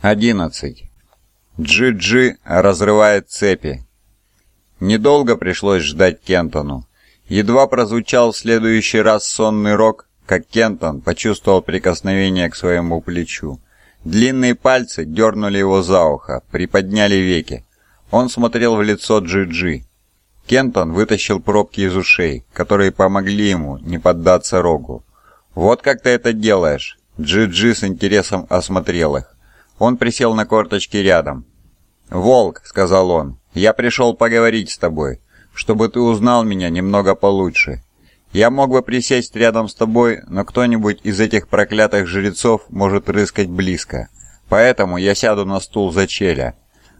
11. Джи-Джи разрывает цепи. Недолго пришлось ждать Кентону. Едва прозвучал в следующий раз сонный рок, как Кентон почувствовал прикосновение к своему плечу. Длинные пальцы дернули его за ухо, приподняли веки. Он смотрел в лицо Джи-Джи. Кентон вытащил пробки из ушей, которые помогли ему не поддаться рогу. «Вот как ты это делаешь!» Джи-Джи с интересом осмотрел их. Он присел на корточки рядом. «Волк», — сказал он, — «я пришел поговорить с тобой, чтобы ты узнал меня немного получше. Я мог бы присесть рядом с тобой, но кто-нибудь из этих проклятых жрецов может рыскать близко. Поэтому я сяду на стул за челя.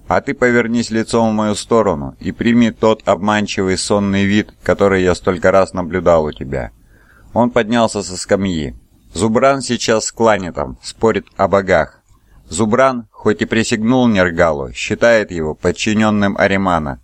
А ты повернись лицом в мою сторону и прими тот обманчивый сонный вид, который я столько раз наблюдал у тебя». Он поднялся со скамьи. Зубран сейчас с кланетом, спорит о богах. Зубран, хоть и присягнул Нергалу, считает его подчиненным Аримана,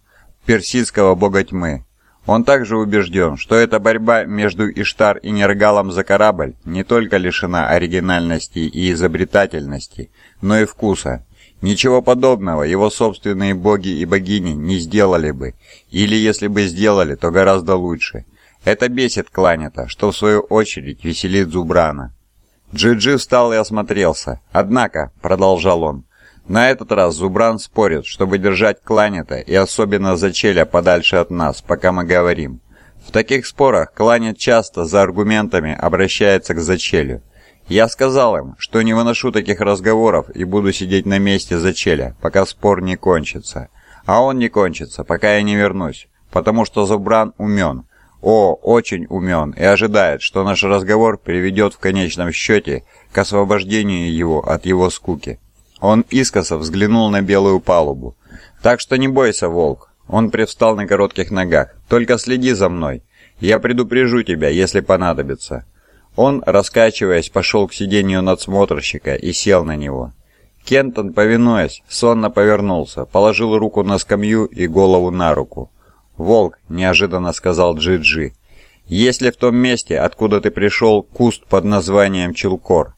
персидского бога тьмы. Он также убежден, что эта борьба между Иштар и Нергалом за корабль не только лишена оригинальности и изобретательности, но и вкуса. Ничего подобного его собственные боги и богини не сделали бы, или если бы сделали, то гораздо лучше. Это бесит Кланета, что в свою очередь веселит Зубрана. Джиджи встал и осмотрелся. «Однако», — продолжал он, — «на этот раз Зубран спорит, чтобы держать Кланета и особенно Зачеля подальше от нас, пока мы говорим. В таких спорах Кланет часто за аргументами обращается к Зачелю. Я сказал им, что не выношу таких разговоров и буду сидеть на месте Зачеля, пока спор не кончится. А он не кончится, пока я не вернусь, потому что Зубран умен, о, очень умен и ожидает, что наш разговор приведет в конечном счете к освобождению его от его скуки. Он искоса взглянул на белую палубу. «Так что не бойся, волк!» Он привстал на коротких ногах. «Только следи за мной. Я предупрежу тебя, если понадобится». Он, раскачиваясь, пошел к сиденью надсмотрщика и сел на него. Кентон, повинуясь, сонно повернулся, положил руку на скамью и голову на руку. «Волк», — неожиданно сказал Джи-Джи, — «есть ли в том месте, откуда ты пришел, куст под названием Челкор?»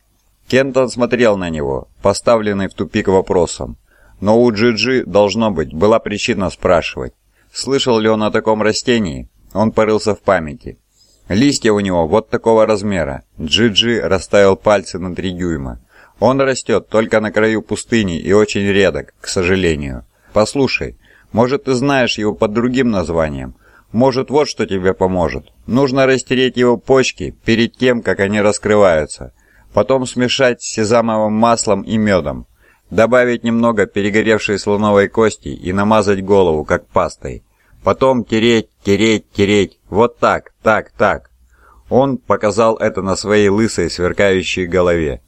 Кентон смотрел на него, поставленный в тупик вопросом. Но у Джи-Джи, должно быть, была причина спрашивать. Слышал ли он о таком растении? Он порылся в памяти. Листья у него вот такого размера. Джи-Джи расставил пальцы на три дюйма. Он растет только на краю пустыни и очень редок, к сожалению. Послушай, может, ты знаешь его под другим названием. Может, вот что тебе поможет. Нужно растереть его почки перед тем, как они раскрываются. Потом смешать с сезамовым маслом и медом. Добавить немного перегоревшей слоновой кости и намазать голову, как пастой. Потом тереть, тереть, тереть. Вот так, так, так. Он показал это на своей лысой, сверкающей голове.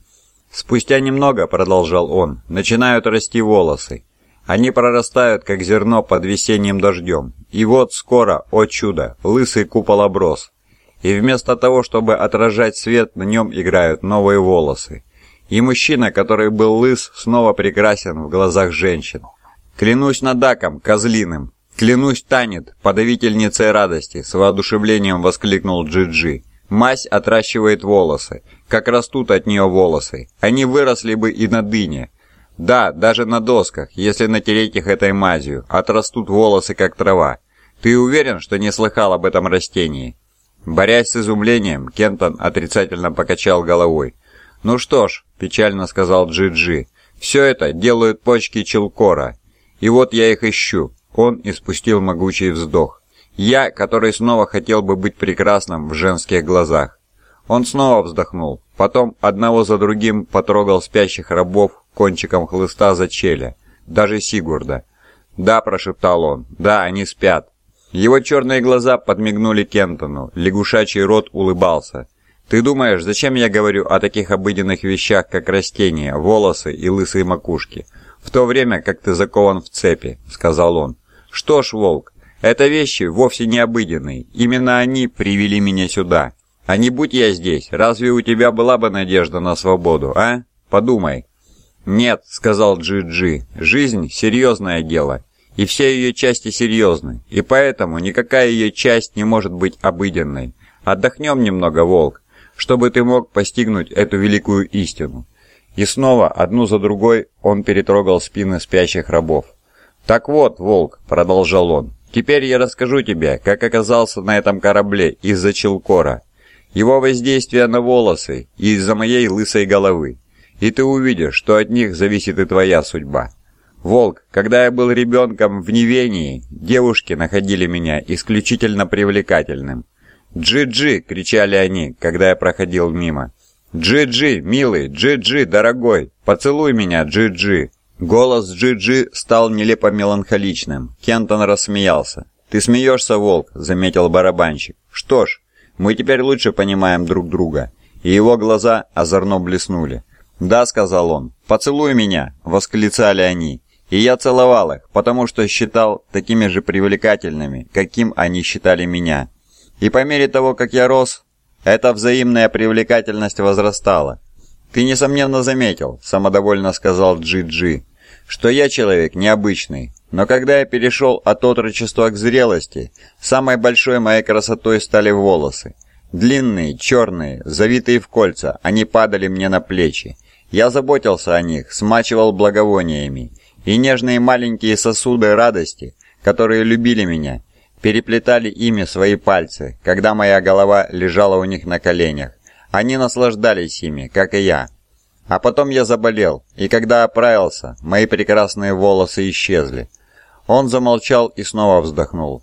Спустя немного, продолжал он, начинают расти волосы. Они прорастают, как зерно под весенним дождем. И вот скоро, о чудо, лысый купол оброс. И вместо того, чтобы отражать свет, на нем играют новые волосы. И мужчина, который был лыс, снова прекрасен в глазах женщин. Клянусь надаком, козлиным. Клянусь Танет, подавительницей радости, с воодушевлением воскликнул Джиджи. -Джи. Мась отращивает волосы, как растут от нее волосы. Они выросли бы и на дыне, да, даже на досках, если натереть их этой мазью, отрастут волосы, как трава. Ты уверен, что не слыхал об этом растении?» Борясь с изумлением, Кентон отрицательно покачал головой. «Ну что ж», – печально сказал Джи-Джи, – «все это делают почки Челкора. И вот я их ищу». Он испустил могучий вздох. «Я, который снова хотел бы быть прекрасным в женских глазах». Он снова вздохнул, потом одного за другим потрогал спящих рабов кончиком хлыста за челя, даже Сигурда. «Да», – прошептал он, – «да, они спят». Его черные глаза подмигнули Кентону, лягушачий рот улыбался. «Ты думаешь, зачем я говорю о таких обыденных вещах, как растения, волосы и лысые макушки, в то время как ты закован в цепи?» – сказал он. «Что ж, Волк, это вещи вовсе не обыденные, именно они привели меня сюда. А не будь я здесь, разве у тебя была бы надежда на свободу, а? Подумай». «Нет», — сказал Джи-Джи, — «жизнь — серьезное дело, и все ее части серьезны, и поэтому никакая ее часть не может быть обыденной. Отдохнем немного, Волк, чтобы ты мог постигнуть эту великую истину. И снова, одну за другой, он перетрогал спины спящих рабов. «Так вот, Волк», — продолжал он, — «теперь я расскажу тебе, как оказался на этом корабле из-за Челкора, его воздействие на волосы и из-за моей лысой головы, и ты увидишь, что от них зависит и твоя судьба». «Волк, когда я был ребенком в Невении, девушки находили меня исключительно привлекательным. «Джи-Джи!» — кричали они, когда я проходил мимо. «Джи-Джи, милый! Джи-Джи, дорогой! Поцелуй меня, Джи-Джи!» Голос Джи-Джи стал нелепо меланхоличным. Кентон рассмеялся. «Ты смеешься, волк», — заметил барабанщик. «Что ж, мы теперь лучше понимаем друг друга». И его глаза озорно блеснули. «Да», — сказал он, — «поцелуй меня», — восклицали они. И я целовал их, потому что считал такими же привлекательными, каким они считали меня. И по мере того, как я рос, эта взаимная привлекательность возрастала. «Ты, несомненно, заметил», — самодовольно сказал Джи-Джи, «что я человек необычный, но когда я перешел от отрочества к зрелости, самой большой моей красотой стали волосы. Длинные, черные, завитые в кольца, они падали мне на плечи. Я заботился о них, смачивал благовониями, и нежные маленькие сосуды радости, которые любили меня, переплетали ими свои пальцы, когда моя голова лежала у них на коленях. Они наслаждались ими, как и я. А потом я заболел, и когда оправился, мои прекрасные волосы исчезли. Он замолчал и снова вздохнул.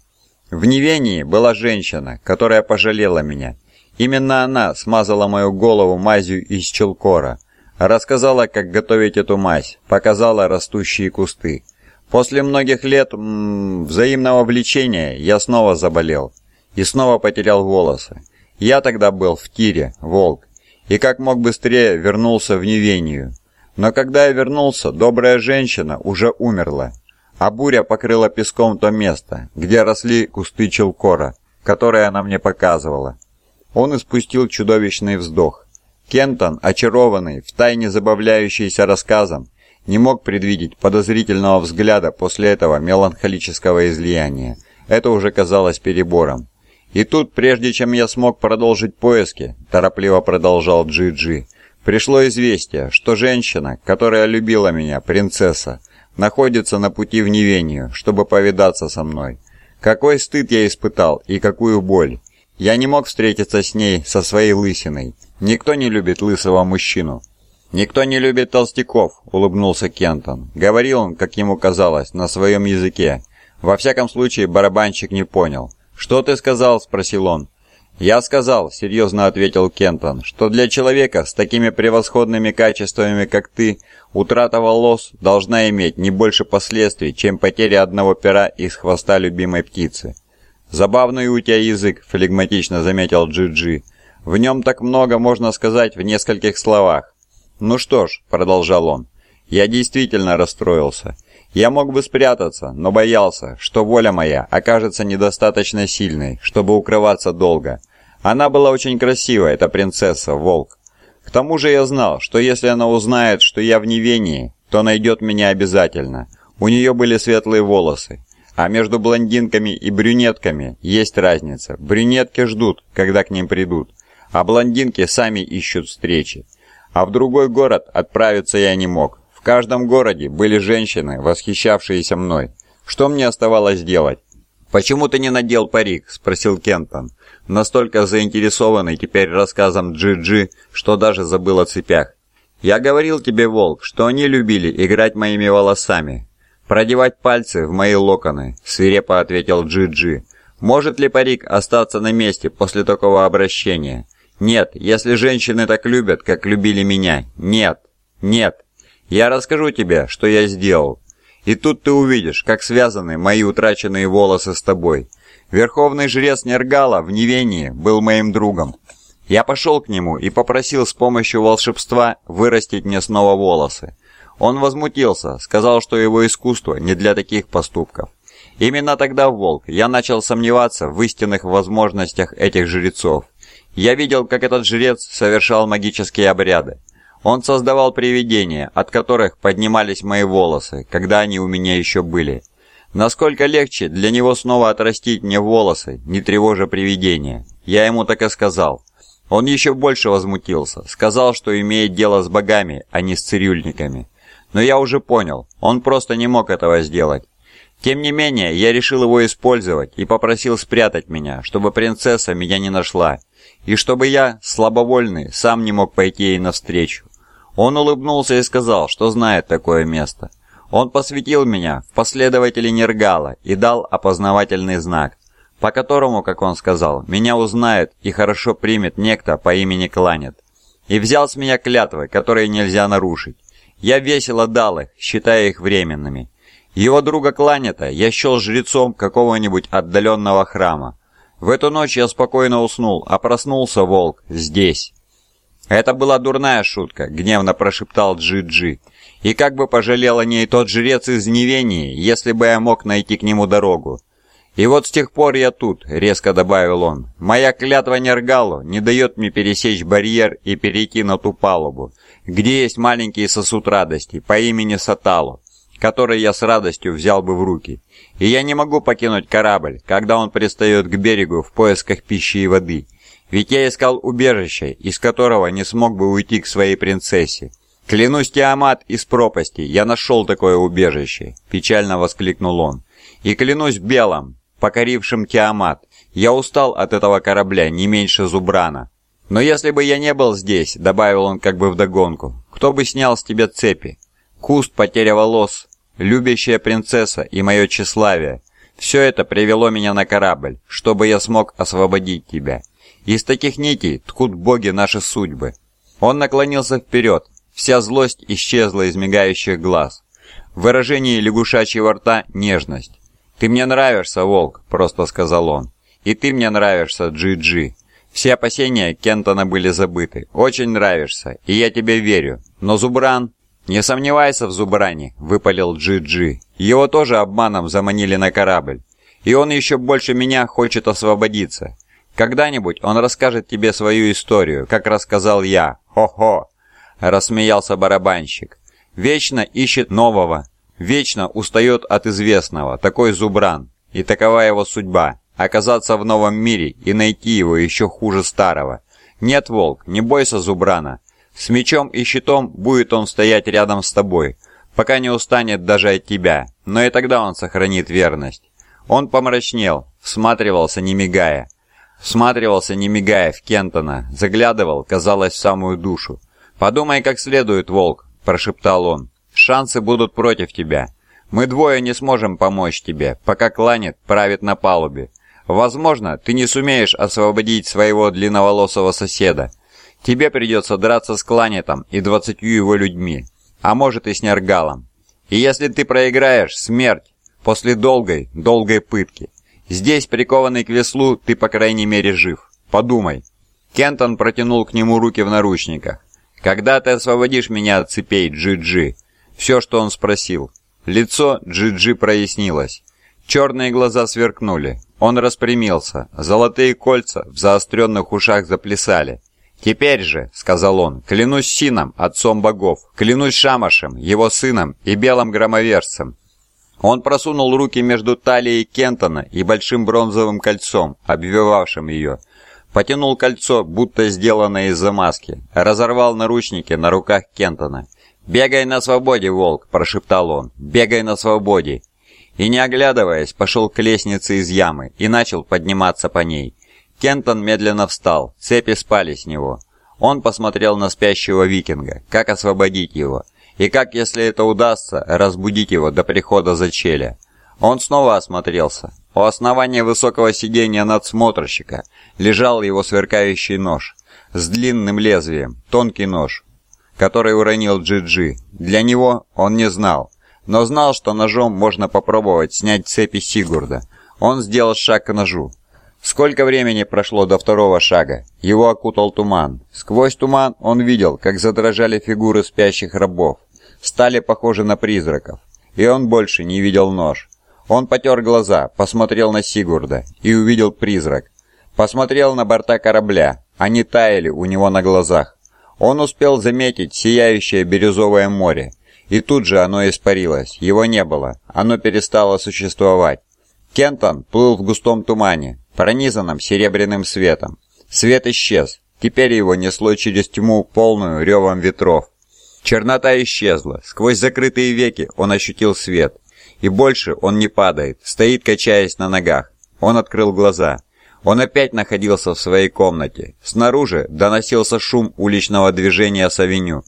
В Невении была женщина, которая пожалела меня. Именно она смазала мою голову мазью из челкора, рассказала, как готовить эту мазь, показала растущие кусты. После многих лет м -м, взаимного влечения я снова заболел и снова потерял волосы. Я тогда был в тире, волк, и как мог быстрее вернулся в Невению. Но когда я вернулся, добрая женщина уже умерла, а буря покрыла песком то место, где росли кусты челкора, которые она мне показывала. Он испустил чудовищный вздох. Кентон, очарованный, втайне забавляющийся рассказом, не мог предвидеть подозрительного взгляда после этого меланхолического излияния. Это уже казалось перебором. И тут, прежде чем я смог продолжить поиски, торопливо продолжал Джи-Джи, пришло известие, что женщина, которая любила меня, принцесса, находится на пути в Невению, чтобы повидаться со мной. Какой стыд я испытал и какую боль. Я не мог встретиться с ней со своей лысиной. Никто не любит лысого мужчину. «Никто не любит толстяков», — улыбнулся Кентон. Говорил он, как ему казалось, на своем языке. Во всяком случае, барабанщик не понял. «Что ты сказал?» — спросил он. «Я сказал», — серьезно ответил Кентон, «что для человека с такими превосходными качествами, как ты, утрата волос должна иметь не больше последствий, чем потеря одного пера из хвоста любимой птицы». «Забавный у тебя язык», — флегматично заметил Джи-Джи. «В нем так много можно сказать в нескольких словах. «Ну что ж», — продолжал он, — «я действительно расстроился. Я мог бы спрятаться, но боялся, что воля моя окажется недостаточно сильной, чтобы укрываться долго. Она была очень красивая, эта принцесса, волк. К тому же я знал, что если она узнает, что я в Невении, то найдет меня обязательно. У нее были светлые волосы. А между блондинками и брюнетками есть разница. Брюнетки ждут, когда к ним придут, а блондинки сами ищут встречи. А в другой город отправиться я не мог. В каждом городе были женщины, восхищавшиеся мной. Что мне оставалось делать? «Почему ты не надел парик?» – спросил Кентон, настолько заинтересованный теперь рассказом Джи-Джи, что даже забыл о цепях. «Я говорил тебе, Волк, что они любили играть моими волосами, продевать пальцы в мои локоны», – свирепо ответил Джи-Джи. «Может ли парик остаться на месте после такого обращения?» Нет, если женщины так любят, как любили меня. Нет, нет. Я расскажу тебе, что я сделал. И тут ты увидишь, как связаны мои утраченные волосы с тобой. Верховный жрец Нергала в Невении был моим другом. Я пошел к нему и попросил с помощью волшебства вырастить мне снова волосы. Он возмутился, сказал, что его искусство не для таких поступков. Именно тогда, Волк, я начал сомневаться в истинных возможностях этих жрецов. Я видел, как этот жрец совершал магические обряды. Он создавал привидения, от которых поднимались мои волосы, когда они у меня еще были. Насколько легче для него снова отрастить мне волосы, не тревожа привидения. Я ему так и сказал. Он еще больше возмутился, сказал, что имеет дело с богами, а не с цирюльниками. Но я уже понял, он просто не мог этого сделать. Тем не менее, я решил его использовать и попросил спрятать меня, чтобы принцесса меня не нашла, и чтобы я, слабовольный, сам не мог пойти ей навстречу. Он улыбнулся и сказал, что знает такое место. Он посвятил меня в последователи Нергала и дал опознавательный знак, по которому, как он сказал, меня узнает и хорошо примет некто по имени Кланет. И взял с меня клятвы, которые нельзя нарушить. Я весело дал их, считая их временными. Его друга Кланета я счел жрецом какого-нибудь отдаленного храма. В эту ночь я спокойно уснул, а проснулся волк здесь. «Это была дурная шутка», — гневно прошептал Джи-Джи. «И как бы пожалел о ней тот жрец из Невении, если бы я мог найти к нему дорогу. «И вот с тех пор я тут», — резко добавил он. «Моя клятва Нергалу не дает мне пересечь барьер и перейти на ту палубу, где есть маленький сосуд радости по имени Саталу, который я с радостью взял бы в руки. И я не могу покинуть корабль, когда он пристает к берегу в поисках пищи и воды. Ведь я искал убежище, из которого не смог бы уйти к своей принцессе. «Клянусь Тиамат из пропасти, я нашел такое убежище!» – печально воскликнул он. «И клянусь белым, покорившим Тиамат. Я устал от этого корабля не меньше Зубрана. Но если бы я не был здесь, добавил он как бы вдогонку, кто бы снял с тебя цепи? Куст, потеря волос, любящая принцесса и мое тщеславие. Все это привело меня на корабль, чтобы я смог освободить тебя. Из таких нитей ткут боги наши судьбы. Он наклонился вперед, вся злость исчезла из мигающих глаз. В выражении лягушачьего рта нежность. «Ты мне нравишься, Волк», — просто сказал он. «И ты мне нравишься, Джи-Джи». Все опасения Кентона были забыты. «Очень нравишься, и я тебе верю. Но Зубран...» «Не сомневайся в Зубране», — выпалил Джи-Джи. «Его тоже обманом заманили на корабль. И он еще больше меня хочет освободиться. Когда-нибудь он расскажет тебе свою историю, как рассказал я. Хо-хо!» — рассмеялся барабанщик. «Вечно ищет нового, Вечно устает от известного, такой Зубран, и такова его судьба – оказаться в новом мире и найти его еще хуже старого. Нет, Волк, не бойся Зубрана. С мечом и щитом будет он стоять рядом с тобой, пока не устанет даже от тебя, но и тогда он сохранит верность. Он помрачнел, всматривался не мигая. Всматривался не мигая в Кентона, заглядывал, казалось, в самую душу. «Подумай как следует, Волк», – прошептал он. Шансы будут против тебя. Мы двое не сможем помочь тебе, пока Кланет правит на палубе. Возможно, ты не сумеешь освободить своего длинноволосого соседа. Тебе придется драться с Кланетом и двадцатью его людьми, а может и с Нергалом. И если ты проиграешь, смерть, после долгой, долгой пытки. Здесь, прикованный к веслу, ты по крайней мере жив. Подумай. Кентон протянул к нему руки в наручниках. «Когда ты освободишь меня от цепей, Джи-Джи?» Все, что он спросил. Лицо Джиджи прояснилось. Черные глаза сверкнули. Он распрямился. Золотые кольца в заостренных ушах заплясали. «Теперь же», — сказал он, — «клянусь Сином, отцом богов, клянусь Шамашем, его сыном и белым громоверцем». Он просунул руки между талией Кентона и большим бронзовым кольцом, обвивавшим ее. Потянул кольцо, будто сделанное из замазки, разорвал наручники на руках Кентона «Бегай на свободе, волк!» – прошептал он. «Бегай на свободе!» И не оглядываясь, пошел к лестнице из ямы и начал подниматься по ней. Кентон медленно встал, цепи спали с него. Он посмотрел на спящего викинга, как освободить его, и как, если это удастся, разбудить его до прихода зачеля. Он снова осмотрелся. У основания высокого сиденья надсмотрщика лежал его сверкающий нож с длинным лезвием, тонкий нож, который уронил Джиджи. Для него он не знал, но знал, что ножом можно попробовать снять цепи Сигурда. Он сделал шаг к ножу. Сколько времени прошло до второго шага? Его окутал туман. Сквозь туман он видел, как задрожали фигуры спящих рабов. Стали похожи на призраков. И он больше не видел нож. Он потер глаза, посмотрел на Сигурда и увидел призрак. Посмотрел на борта корабля. Они таяли у него на глазах. Он успел заметить сияющее бирюзовое море, и тут же оно испарилось, его не было, оно перестало существовать. Кентон плыл в густом тумане, пронизанном серебряным светом. Свет исчез, теперь его несло через тьму, полную ревом ветров. Чернота исчезла. Сквозь закрытые веки он ощутил свет. И больше он не падает, стоит, качаясь на ногах. Он открыл глаза. Он опять находился в своей комнате. Снаружи доносился шум уличного движения с авеню,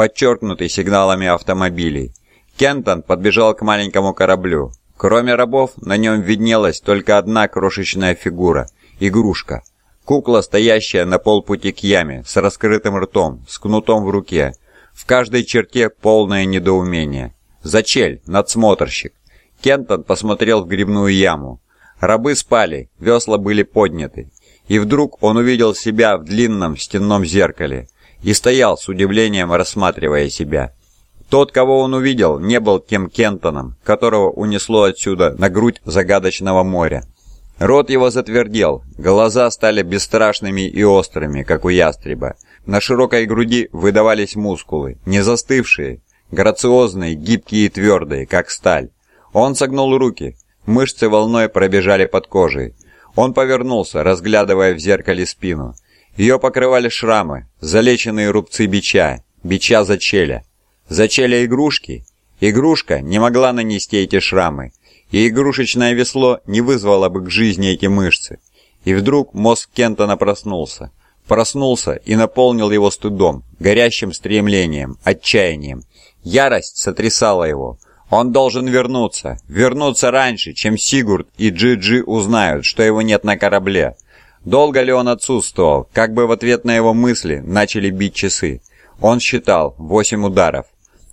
подчеркнутый сигналами автомобилей. Кентон подбежал к маленькому кораблю. Кроме рабов, на нем виднелась только одна крошечная фигура – игрушка. Кукла, стоящая на полпути к яме, с раскрытым ртом, с кнутом в руке. В каждой черте полное недоумение. Зачель, надсмотрщик. Кентон посмотрел в грибную яму. Рабы спали, весла были подняты. И вдруг он увидел себя в длинном стенном зеркале и стоял с удивлением, рассматривая себя. Тот, кого он увидел, не был тем Кентоном, которого унесло отсюда на грудь загадочного моря. Рот его затвердел, глаза стали бесстрашными и острыми, как у ястреба. На широкой груди выдавались мускулы, не застывшие, грациозные, гибкие и твердые, как сталь. Он согнул руки, мышцы волной пробежали под кожей. Он повернулся, разглядывая в зеркале спину. Ее покрывали шрамы, залеченные рубцы бича, бича зачеля. Зачали игрушки? Игрушка не могла нанести эти шрамы, и игрушечное весло не вызвало бы к жизни эти мышцы. И вдруг мозг Кентона проснулся. Проснулся и наполнил его стыдом, горящим стремлением, отчаянием. Ярость сотрясала его. Он должен вернуться. Вернуться раньше, чем Сигурд и Джи-Джи узнают, что его нет на корабле. Долго ли он отсутствовал, как бы в ответ на его мысли начали бить часы. Он считал восемь ударов.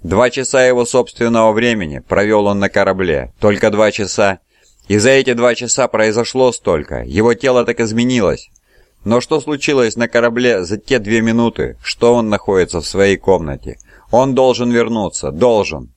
Два часа его собственного времени провел он на корабле, только два часа. И за эти два часа произошло столько, его тело так изменилось. Но что случилось на корабле за те две минуты, что он находится в своей комнате? Он должен вернуться, должен.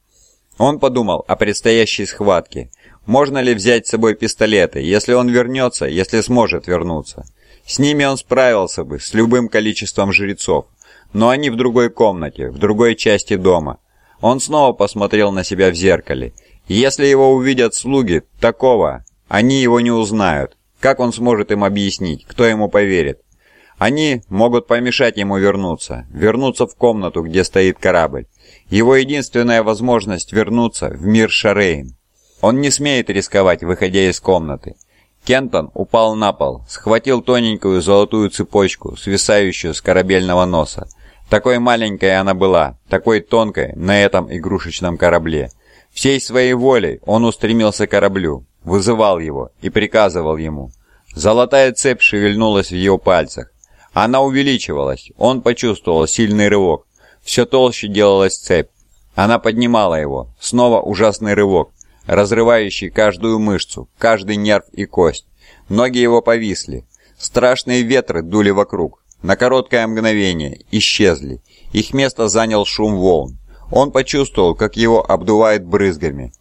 Он подумал о предстоящей схватке. Можно ли взять с собой пистолеты, если он вернется, если сможет вернуться? С ними он справился бы, с любым количеством жрецов. Но они в другой комнате, в другой части дома. Он снова посмотрел на себя в зеркале. Если его увидят слуги такого, они его не узнают. Как он сможет им объяснить, кто ему поверит? Они могут помешать ему вернуться, вернуться в комнату, где стоит корабль. Его единственная возможность вернуться в мир Шарейн. Он не смеет рисковать, выходя из комнаты. Кентон упал на пол, схватил тоненькую золотую цепочку, свисающую с корабельного носа. Такой маленькой она была, такой тонкой на этом игрушечном корабле. Всей своей волей он устремился к кораблю, вызывал его и приказывал ему. Золотая цепь шевельнулась в его пальцах. Она увеличивалась, он почувствовал сильный рывок. Все толще делалась цепь. Она поднимала его, снова ужасный рывок, разрывающий каждую мышцу, каждый нерв и кость. Ноги его повисли. Страшные ветры дули вокруг на короткое мгновение исчезли. Их место занял шум волн. Он почувствовал, как его обдувает брызгами.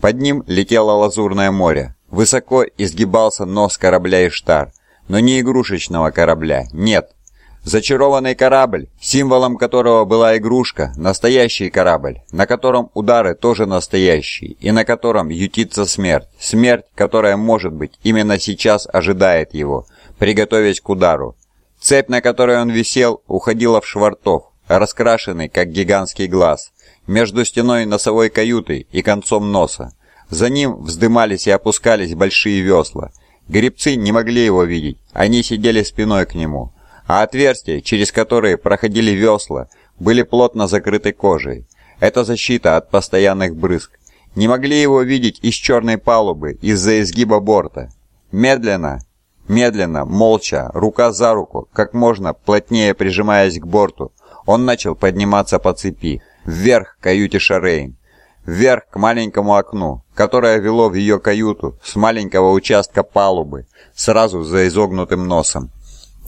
Под ним летело лазурное море. Высоко изгибался нос корабля Иштар. Но не игрушечного корабля, нет. Зачарованный корабль, символом которого была игрушка, настоящий корабль, на котором удары тоже настоящие, и на котором ютится смерть. Смерть, которая, может быть, именно сейчас ожидает его, приготовясь к удару. Цепь, на которой он висел, уходила в швартов, раскрашенный, как гигантский глаз, между стеной носовой каюты и концом носа. За ним вздымались и опускались большие весла. Гребцы не могли его видеть, они сидели спиной к нему, а отверстия, через которые проходили весла, были плотно закрыты кожей. Это защита от постоянных брызг. Не могли его видеть из черной палубы, из-за изгиба борта. Медленно, Медленно, молча, рука за руку, как можно плотнее прижимаясь к борту, он начал подниматься по цепи, вверх к каюте Шарейн, вверх к маленькому окну, которое вело в ее каюту с маленького участка палубы, сразу за изогнутым носом.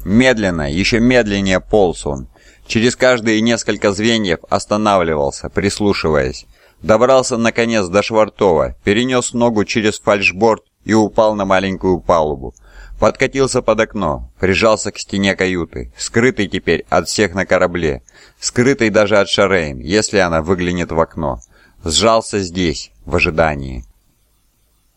Медленно, еще медленнее полз он. Через каждые несколько звеньев останавливался, прислушиваясь. Добрался наконец до Швартова, перенес ногу через фальшборд и упал на маленькую палубу. Подкатился под окно, прижался к стене каюты, скрытый теперь от всех на корабле, скрытый даже от Шарейн, если она выглянет в окно. Сжался здесь, в ожидании.